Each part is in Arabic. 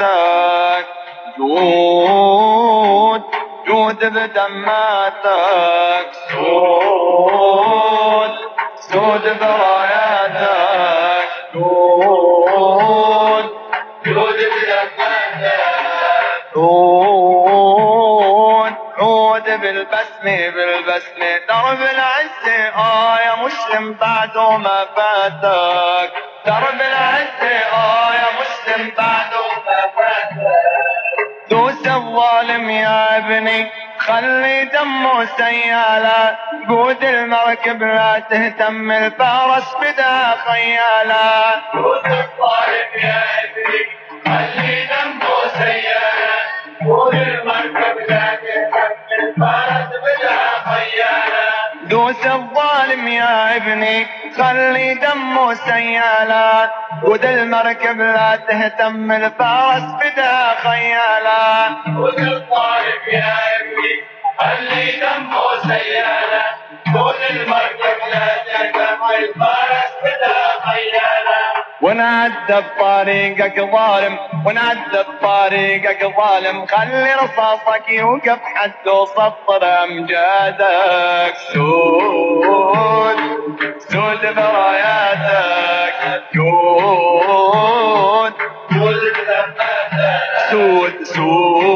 براياتك جود جود بدماتك. سود سود براياتك جود جود بدماتك. عود بالبسمة بالبسمة درب العزة آه يا مسلم بعده ما فاتك. درب العزة ابني خلي دمه سيالة قود المركب لا تهتم الفارس بدا خيالة دوس الظالم يا الظالم يا ابني خلي دمه سيالة قود المركب لا تهتم الفارس بدا خيالة قود الظالم يا ابني خلي دمه سيالة قود المركب ونعذب طريقك ظالم ونعذب طريقك ظالم خلي رصاصك يوقف حد وسطر أمجادك. سود سود براياتك. جود سود سود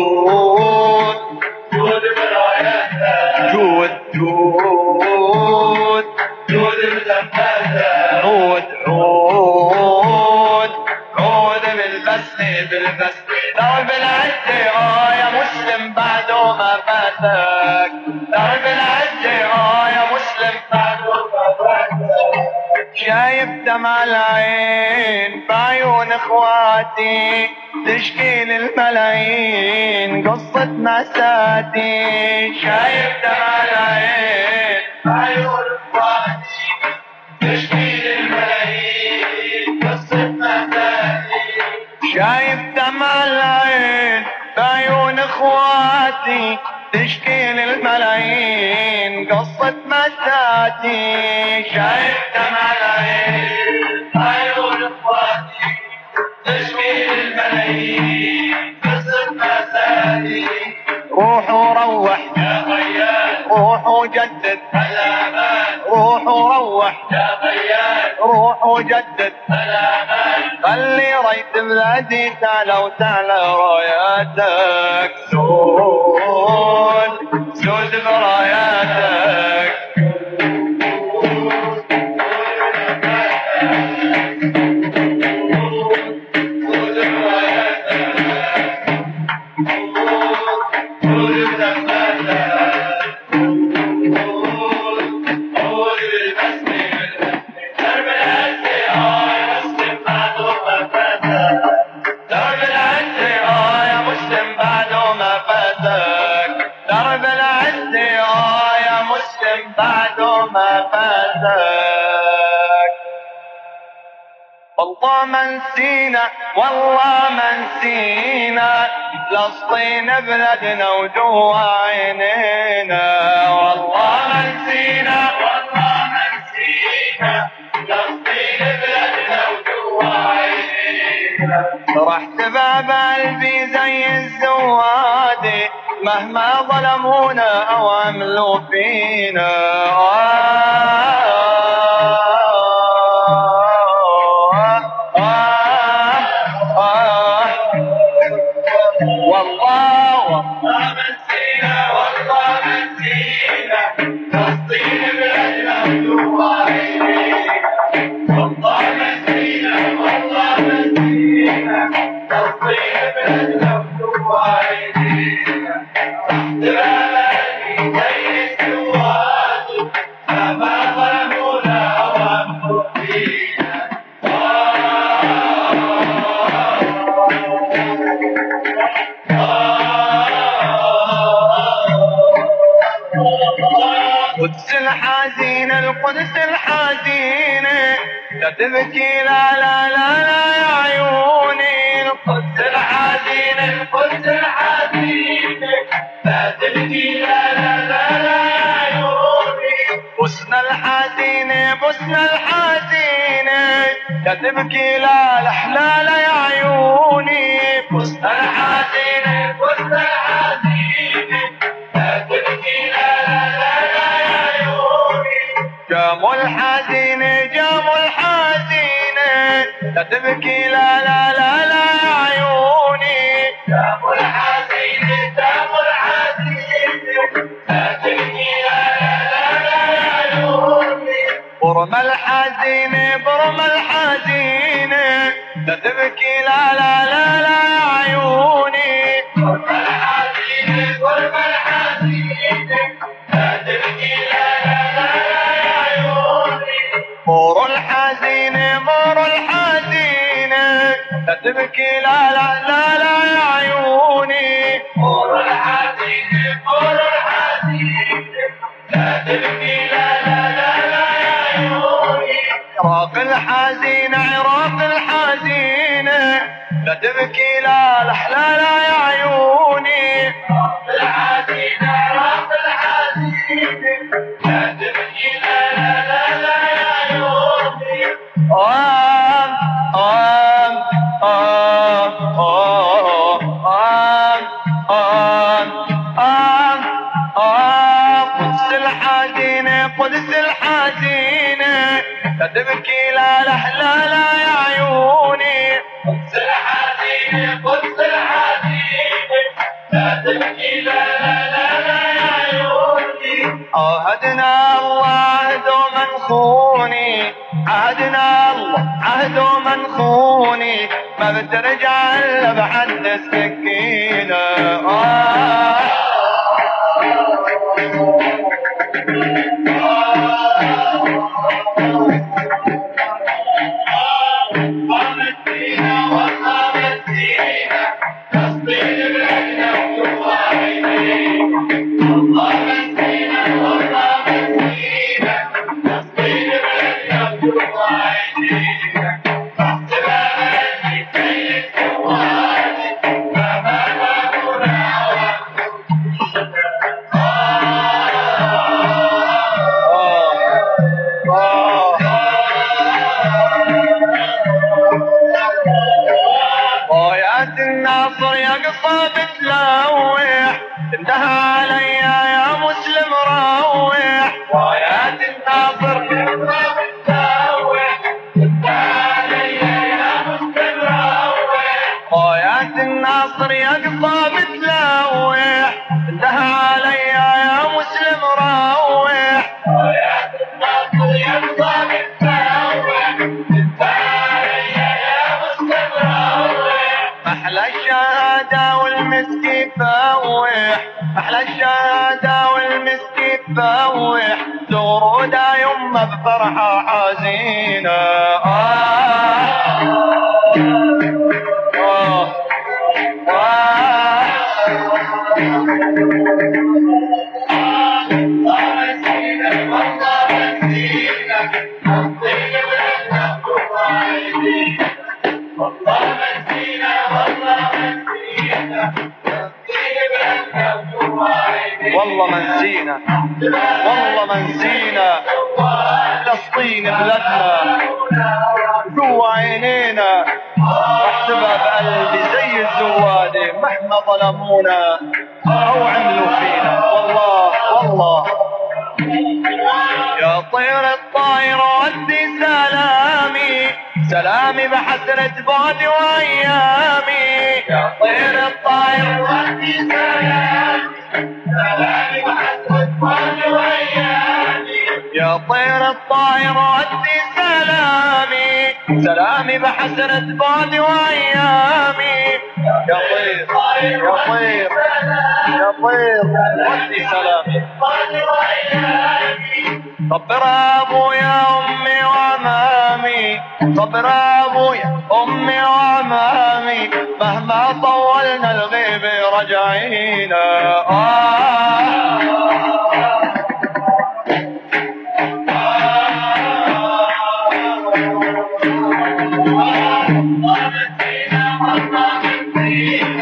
دمع العين بعيون اخواتي تشكي للملايين قصة مأساتي. شايف دمع العين بعيون اخواتي قصة شايف دمع العين بعيون اخواتي تشكي للملايين قصة مساتي شايف دمع العين بعيون اخواتي تشكي للملايين قصة مساتي روحوا روح يا غيان روحوا جدد الامان روحوا روح يا غيان روحوا جدد الامان خلي ريت بلادي تعلى وتعلى راياتك سود. سود براياتك. بلدنا وجوا عينينا. والله ما نسينا والله ما نسينا. فلسطين بلدنا وجوا عينينا. رحت باب قلبي زي الزوادي. مهما ظلمونا أو عملوا فينا. بوسنا الحزينة بوسنا الحزينة. يا تبكي لا الحلال يا عيوني. فزت الحزينة فزت الحزينة. لا تبكي لا لا لا لا يا عيوني. جاموا الحزينة جاموا الحزينة. لا تبكي لا لا لا لا يا عيوني. برم الحزينة برم الحزينة لا تبكي لا لا لا لا يا عيوني. برم الحزينة برم الحزينة لا تبكي لا لا لا لا يا عيوني. مور الحزينة مور الحزينة لا تبكي لا لا لا لا يا عيوني. لا تبكي لا لا لا يا عيوني. عراق الحزينة عراق الحزينة لا تبكي لا لا لا لا يا عيوني آم آم آم آم آم آم آم. قدس الحزينة قدس الحزينة لا تبكي لا لا لا لا يا عيوني. ما بترجع الا الناصر يا قصة بتلوح انتهى علي يا مسلم روح محلى الشهادة والمسك يفوح محلى الشهادة والمسك يفوح زورودا يمه بفرحة حزينة. آه. آه. والله ما نسينا والله ما نسينا فلسطين بلدنا. جوا عينينا. أحسبها بقلبي زي الزوادة مهما ظلمونا أو عملوا فينا؟ والله والله. يا طير الطاير ودي سلامي. سلامي بحسرة بعدي وأيامي. يا طير الطاير ودي سلامي. سلامي بحسرة بعدي وأيامي. يا طير الطاير ودي سلامي. سلامي بحسرة بعدي وأيامي. يا طير يا طير يا طير ودي سلامي. صبر أبويا أمي وأمامي. صبر أبويا أمي وأمامي. مهما طولنا الغيب رجعينا. آه. والله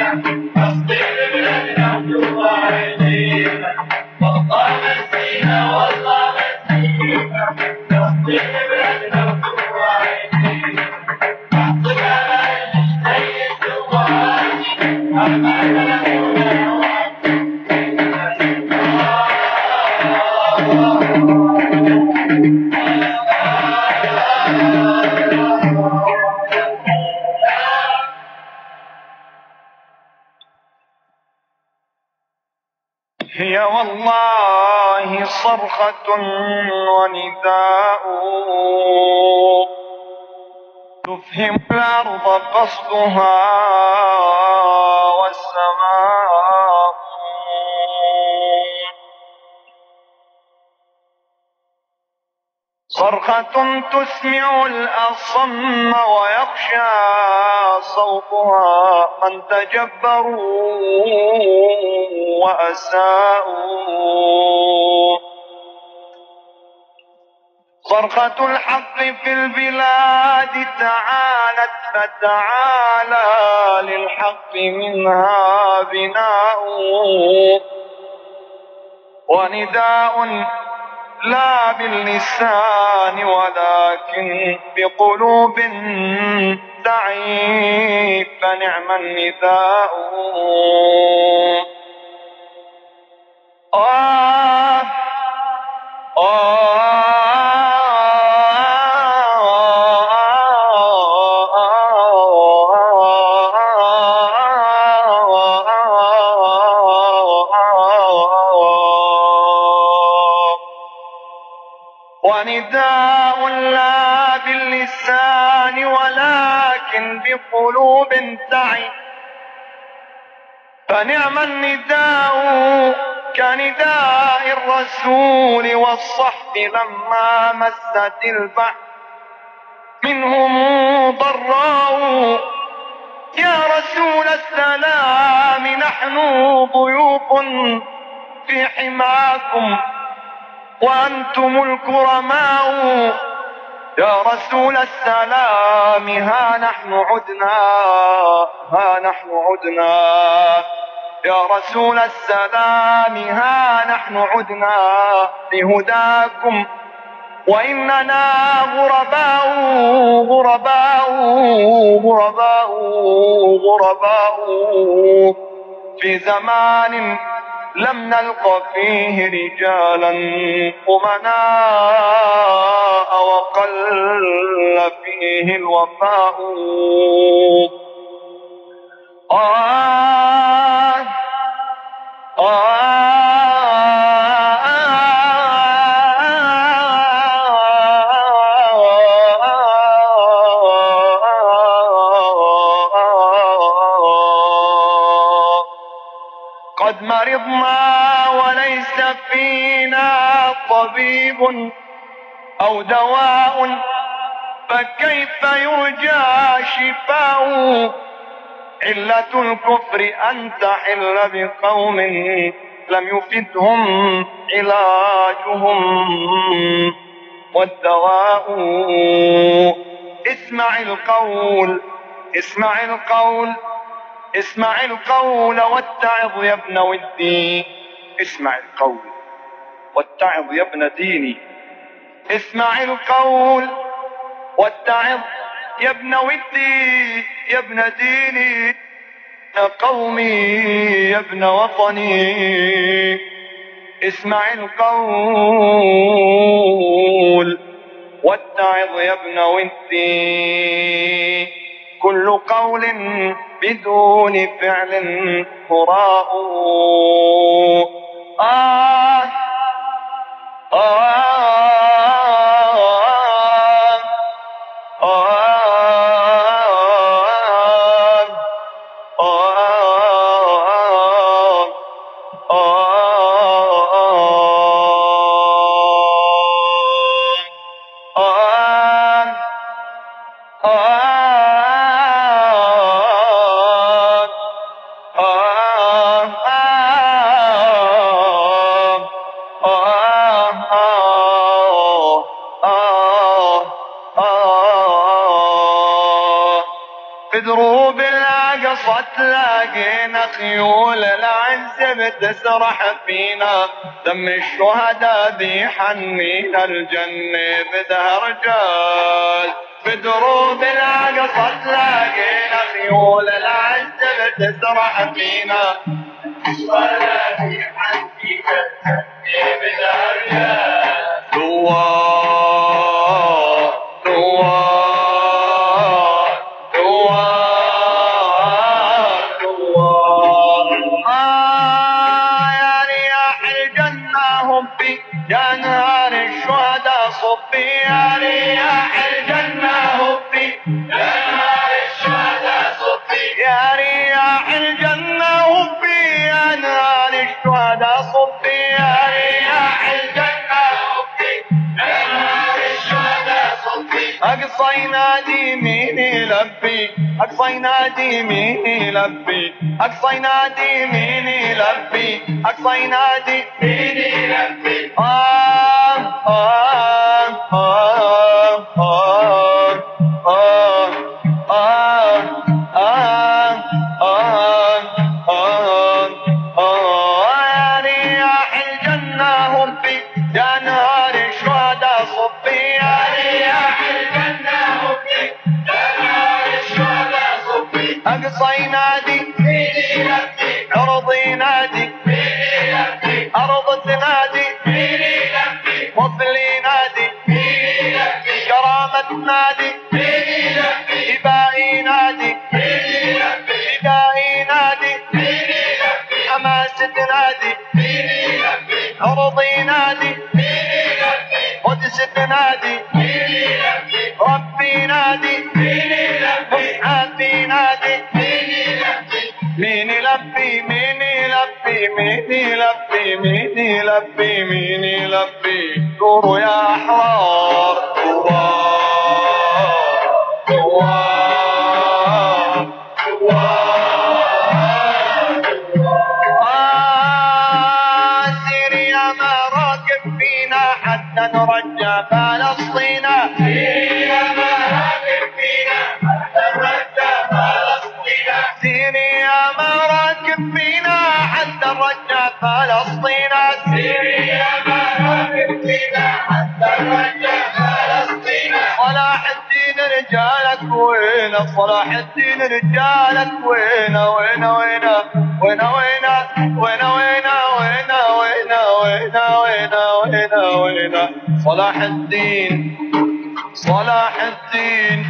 قصدها والسماء صرخة تسمع الأصم ويخشى صوتها من تجبروا وأساءوا صرخة الحق في البلاد تعالت فتعالى للحق منها بناء. ونداء لا باللسان ولكن بقلوب تعي فنعم النداء. آه لا باللسان ولكن بقلوب تعي. فنعم النداء كنداء الرسول والصحب لما مست البحر منهم ضراء يا رسول السلام نحن ضيوف في حماكم. وأنتم الكرماء. يا رسول السلام ها نحن عدنا ها نحن عدنا. يا رسول السلام ها نحن عدنا لهداكم. وإننا غرباء غرباء غرباء غرباء. في زمان لم نلق فيه رجالا أمناء وقل فيه الوفاء. آه قد طبيب أو دواء فكيف يرجى شفاء علة الكفر أن تحل بقوم لم يفدهم علاجهم. والدواء اسمع القول اسمع القول اسمع القول واتعظ يا ابن ودي اسمع القول. واتعظ يا ابن ديني. اسمع القول واتعظ يا ابن ودي يا ابن ديني. يا قومي يا ابن وطني. اسمع القول واتعظ يا ابن ودي. كل قول بدون فعل هراء آه آه دروب بالعقصة تلاقينا خيول العز بتسرح فينا. دم الشهداء بيحنينا الجنة بدها رجال بدروب العقصة تلاقينا خيول العز بتسرح فينا. أقصى ينادي مين يلبي أقصى ينادي مين يلبي أقصى ينادي مين يلبي آه آه. عرض ينادي قدس تنادي ربي ينادي مين يلبي مين يلبي مين يلبي مين يلبي مين يلبي. دوروا يا احرار صلاح الدين رجالك وين وين وين وين وين وين وين وين وين وين وين وين وين صلاح الدين صلاح الدين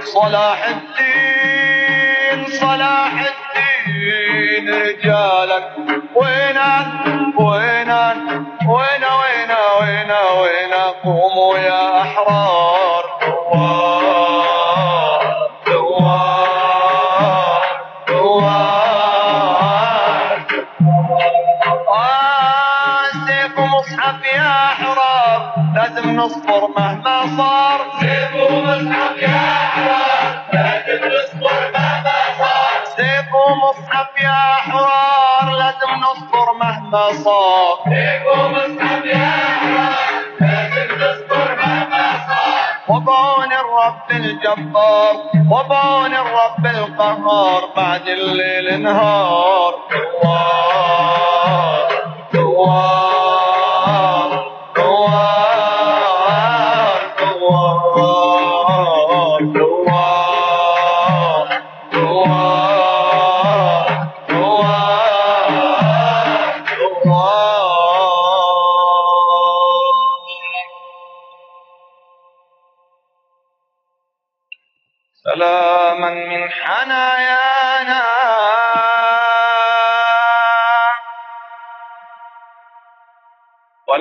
صلاح الدين صلاح الدين رجالك وين وين وين وين وين وين قوموا يا احرار لازم نصبر مهما صار. سيف مصحف يا احرار لازم نصبر مهما صار. سيف مصحف يا احرار لازم نصبر مهما صار. سيف مصحف يا احرار لازم نصبر مهما صار. وبعون الرب الجبار. وبعون الرب القهار. بعد الليل نهار دوار دوار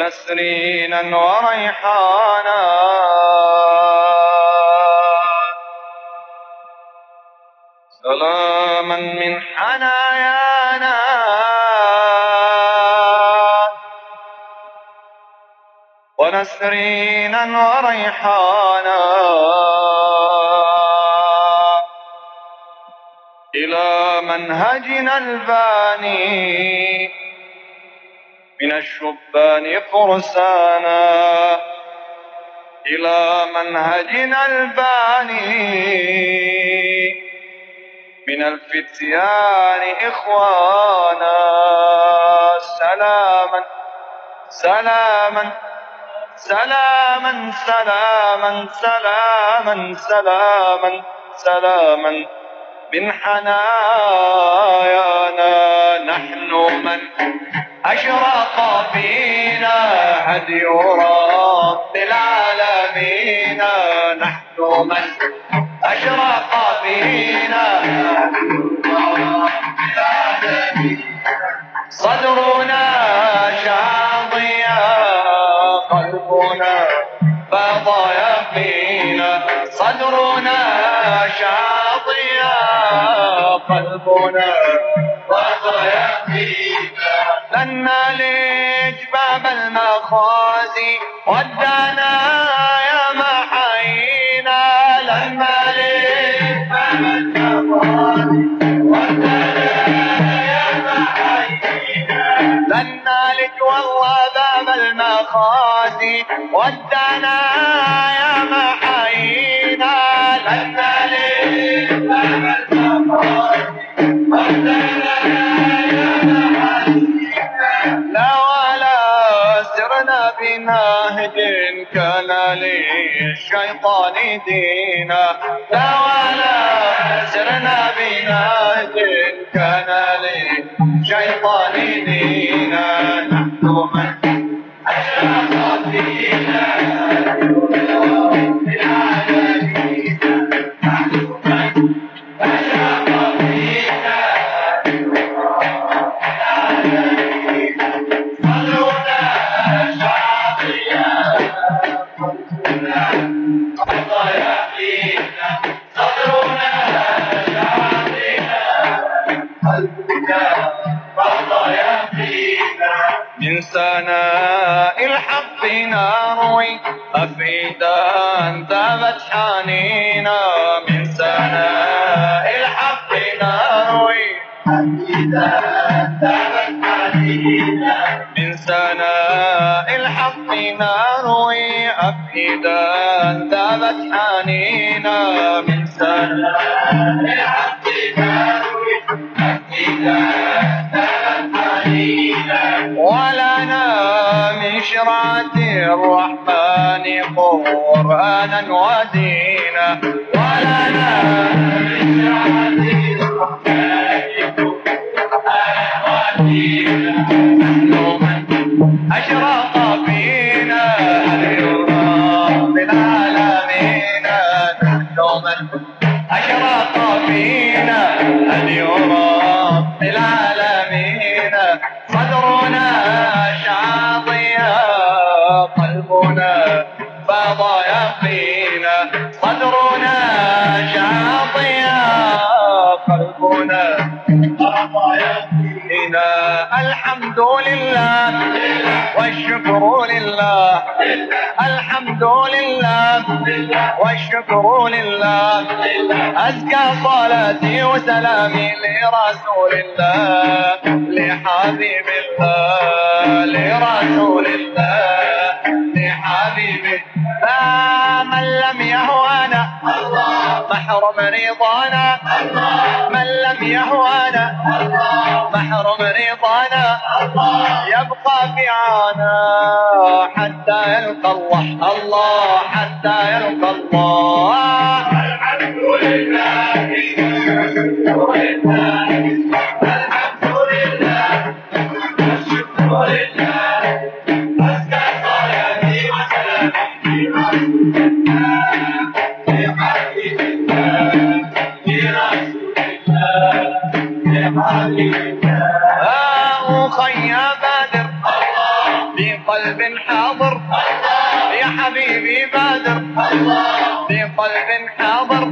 ونسرينا وريحانا. سلاما من حنايانا. ونسرينا وريحانا. إلى منهجنا الباني. من الشبان فرسانا إلى منهجنا الباني. من الفتيان إخوانا. سلاما سلاما سلاما سلاما سلاما سلاما سلاما. من حنايانا نحن من أشرق فينا هدي رب العالمين. نحن من أشرق فينا صدرنا شاضيا قلبنا فاض يقينا صدرنا شاضيا قلبنا Aussie, on للشيطان دينا لا ولا سرنا بنهج ولنا من شرعة الرحمن قرآنا ودينا ولنا من شرعة الرحمن نحن من والشكر لله. الحمد لله والشكر لله. أزكى صلاتي وسلامي لرسول الله لحبيب الله لرسول الله. محرم رضانا من لم يهوانا محرم رضانا يبقى في عانا حتى يلقى الله الله حتى يلقى الله. حبيبي بادر بقلب حاضر.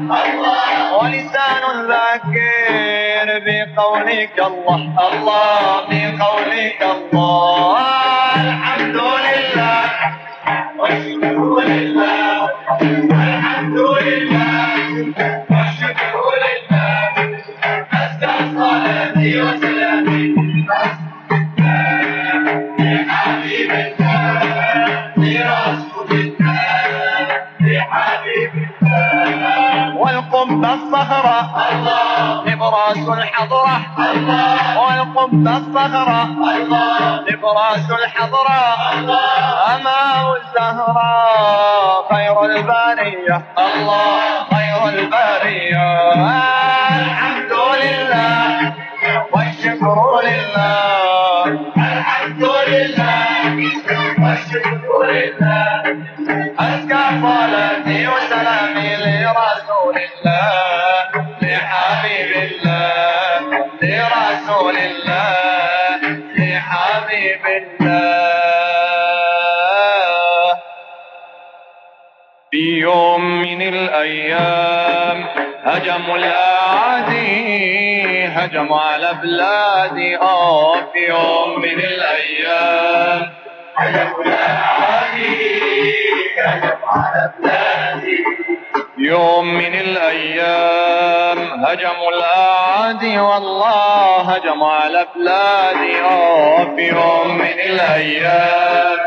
ولسان ذاكر بقولك الله. الله بقولك الله. الحمد لله. والشكر لله. الصخرة. نبراس الحضرة. والقبة الصخرة. نبراس الحضرة. أمام الزهراء خير البرية. الله خير البرية. الحمد لله. والشكر لله. لحبيب الله لرسول الله لحبيب الله. في يوم من الأيام هجموا الأعادي هجموا على بلادي. آه في يوم من الأيام هجموا الأعادي هجموا على بلادي. يوم من الأيام هجموا الأعادي والله هجموا على بلادي في يوم من الأيام.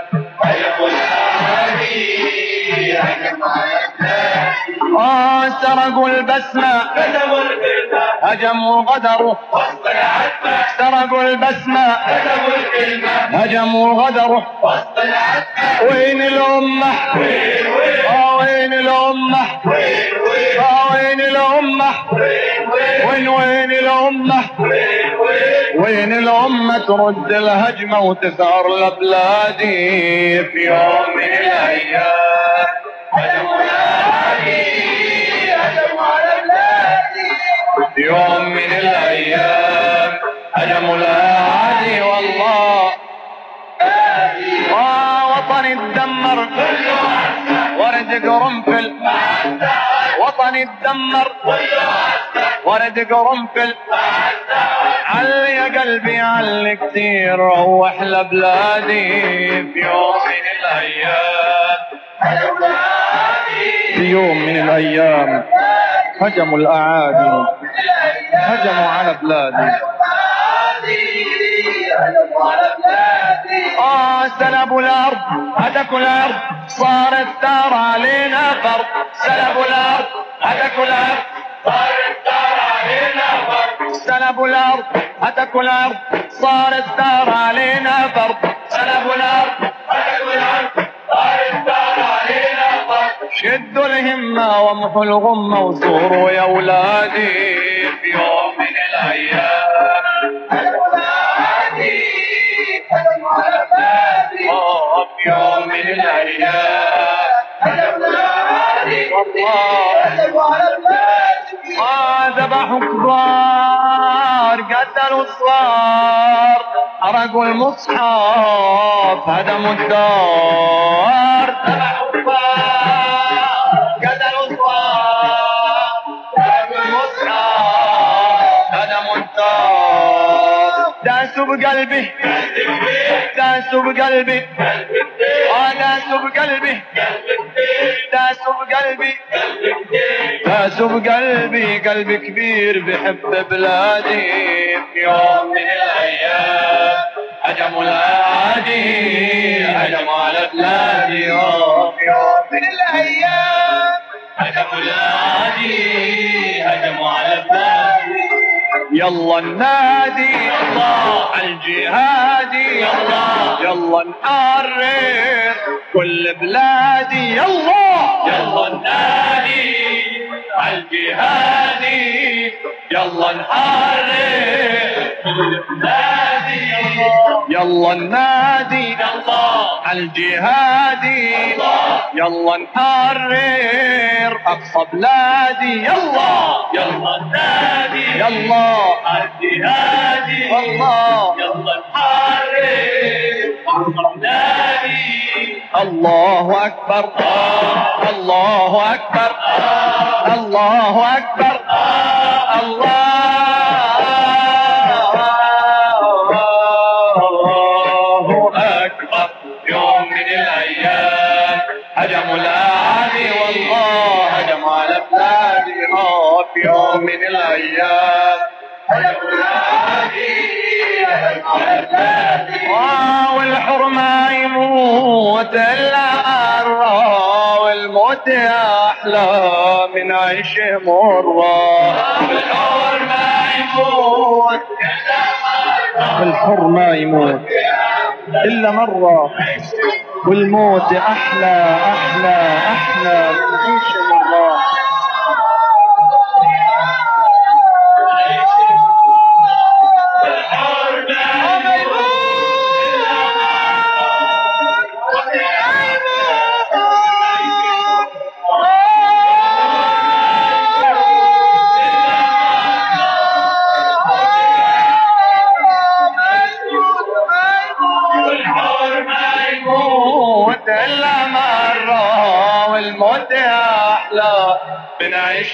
آه سرقوا البسمة كتبوا الكلمة هجموا غدروا وسط العتبة سرقوا البسمة كتبوا الكلمة هجموا غدروا وسط العتبة وين الأمة؟ وين وين آه وين الأمة؟ وين وين آه وين الأمة؟ وين وين وين الأمة؟ وين وين الأمة ترد الهجمة وتثار لبلادي في يوم من الأيام؟ هجموا هجموا على بلادي في يوم من الأيام. هجموا الأعادي والله. وطني اتدمر. ورد قرنفل وطني اتدمر ورد قرنفل علي يا قلبي علي كتير روح لبلادي في يوم من الأيام. في يوم من الأيام هجموا الأعادي هجموا على بلادي. آه سلبوا الأرض هتكوا الأرض صارت ثار علينا فرض علينا سلبوا الأرض هتكوا الأرض صارت ثار علينا فرض سلبوا الأرض صارت ثار علينا شدوا الهمة وامحوا الغمة وصوروا يا ولادي في يوم من الأيام آه، في يوم من الأيام ذبحوا كبار قتلوا صغار حرقوا المصحف هدموا الدار ذبحوا كبار قتلوا صغار حرقوا المصحف هدموا الدار داسوا بقلبي داسوا بقلبي داسوا بقلبي بقلبي داسوا بقلبي قلبي كبير بحب بلادي في يوم من الأيام. هجموا الاعادي هجموا على بلادي في يوم من الأيام. هجموا الاعادي هجموا على بلادي. يلا النادي الله الجهادي يلا يلا نحرر كل بلادي يلا يلا النادي الجهادي يلا نحرر كل بلادي يلا النادي الله الجهادي. يلا. نحرر. أقصى بلادي. يلا. يلا النادي يلا. الجهادي. والله يلا نحرر. أقصى بلادي. الله أكبر. الله أكبر. الله أكبر. الله أكبر. يوم من الأيام هجموا الاعادي والله هجموا على بلادي في يوم من الأيام. هجموا الاعادي هجموا على بلادي والحر ما يموت الا الرا والموت أحلى من بنعيش مرة الحور ما يموت. الحر ما يموت. إلا مرة. والموت أحلى أحلى أحلى. بنعيش مرة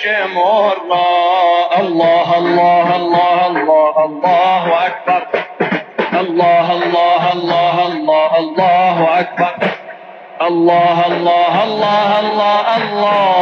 بنعيش مرة الله الله الله الله الله أكبر. الله الله الله الله الله أكبر. الله الله الله الله الله.